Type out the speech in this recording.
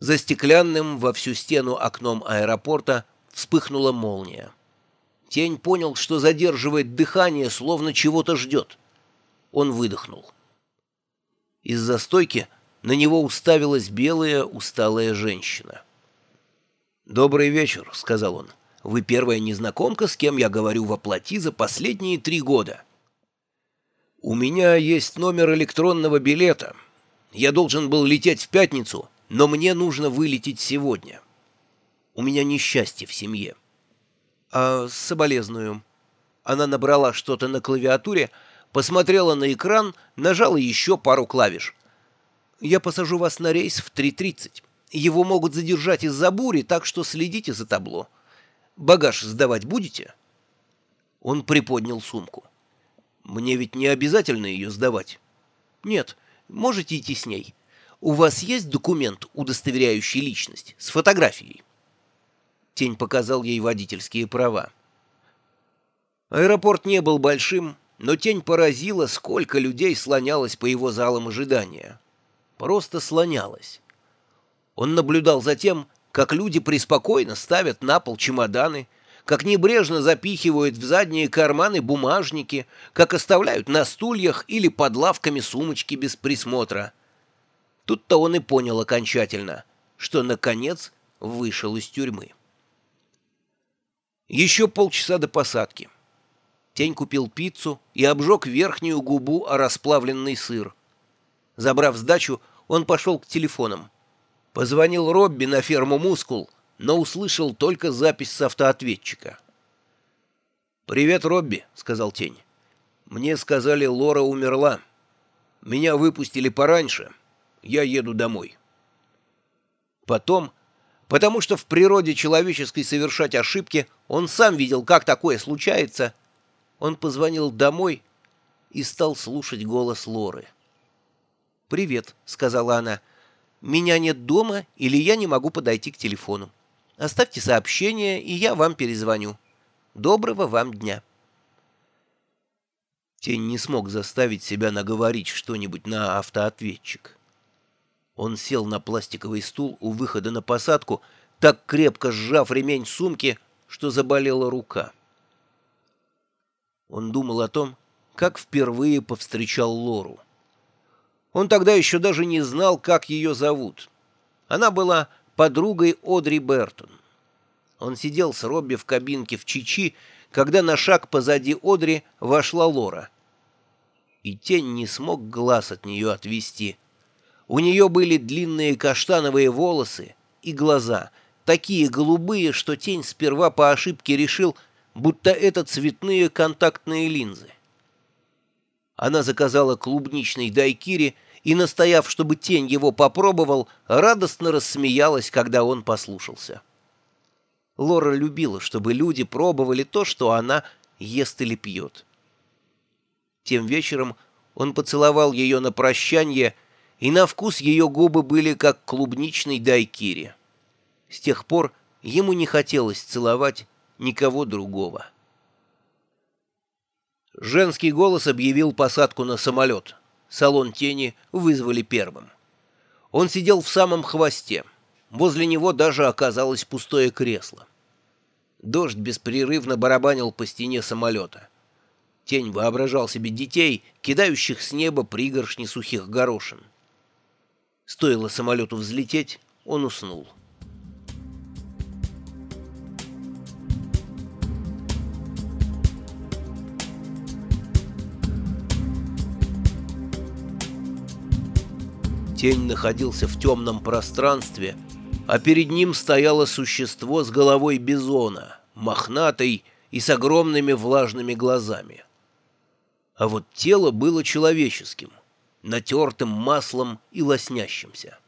За стеклянным во всю стену окном аэропорта вспыхнула молния. Тень понял, что задерживает дыхание, словно чего-то ждет. Он выдохнул. Из-за стойки на него уставилась белая усталая женщина. «Добрый вечер», — сказал он. «Вы первая незнакомка, с кем я говорю во плоти за последние три года». «У меня есть номер электронного билета. Я должен был лететь в пятницу, но мне нужно вылететь сегодня. У меня несчастье в семье. А соболезную. Она набрала что-то на клавиатуре, посмотрела на экран, нажала еще пару клавиш. Я посажу вас на рейс в 3.30. Его могут задержать из-за бури, так что следите за табло. Багаж сдавать будете? Он приподнял сумку. Мне ведь не обязательно ее сдавать. Нет, можете идти с ней. «У вас есть документ, удостоверяющий личность, с фотографией?» Тень показал ей водительские права. Аэропорт не был большим, но тень поразила, сколько людей слонялось по его залам ожидания. Просто слонялось. Он наблюдал за тем, как люди преспокойно ставят на пол чемоданы, как небрежно запихивают в задние карманы бумажники, как оставляют на стульях или под лавками сумочки без присмотра. Тут-то он и понял окончательно, что, наконец, вышел из тюрьмы. Еще полчаса до посадки. Тень купил пиццу и обжег верхнюю губу о расплавленный сыр. Забрав сдачу, он пошел к телефонам. Позвонил Робби на ферму «Мускул», но услышал только запись с автоответчика. «Привет, Робби», — сказал Тень. «Мне сказали, Лора умерла. Меня выпустили пораньше, я еду домой. Потом, потому что в природе человеческой совершать ошибки, он сам видел, как такое случается, он позвонил домой и стал слушать голос Лоры. «Привет», — сказала она. «Меня нет дома или я не могу подойти к телефону. Оставьте сообщение, и я вам перезвоню. Доброго вам дня». Тень не смог заставить себя наговорить что-нибудь на автоответчик. Он сел на пластиковый стул у выхода на посадку, так крепко сжав ремень сумки, что заболела рука. Он думал о том, как впервые повстречал Лору. Он тогда еще даже не знал, как ее зовут. Она была подругой Одри Бертон. Он сидел с Робби в кабинке в Чичи, когда на шаг позади Одри вошла Лора. И тень не смог глаз от нее отвести — у нее были длинные каштановые волосы и глаза, такие голубые, что тень сперва по ошибке решил, будто это цветные контактные линзы. Она заказала клубничный дайкири и, настояв, чтобы тень его попробовал, радостно рассмеялась, когда он послушался. Лора любила, чтобы люди пробовали то, что она ест или пьет. Тем вечером он поцеловал ее на прощание — и на вкус ее губы были как клубничный дайкири. С тех пор ему не хотелось целовать никого другого. Женский голос объявил посадку на самолет. Салон тени вызвали первым. Он сидел в самом хвосте. Возле него даже оказалось пустое кресло. Дождь беспрерывно барабанил по стене самолета. Тень воображал себе детей, кидающих с неба пригоршни сухих горошин. Стоило самолету взлететь, он уснул. Тень находился в темном пространстве, а перед ним стояло существо с головой бизона, мохнатой и с огромными влажными глазами. А вот тело было человеческим натертым маслом и лоснящимся.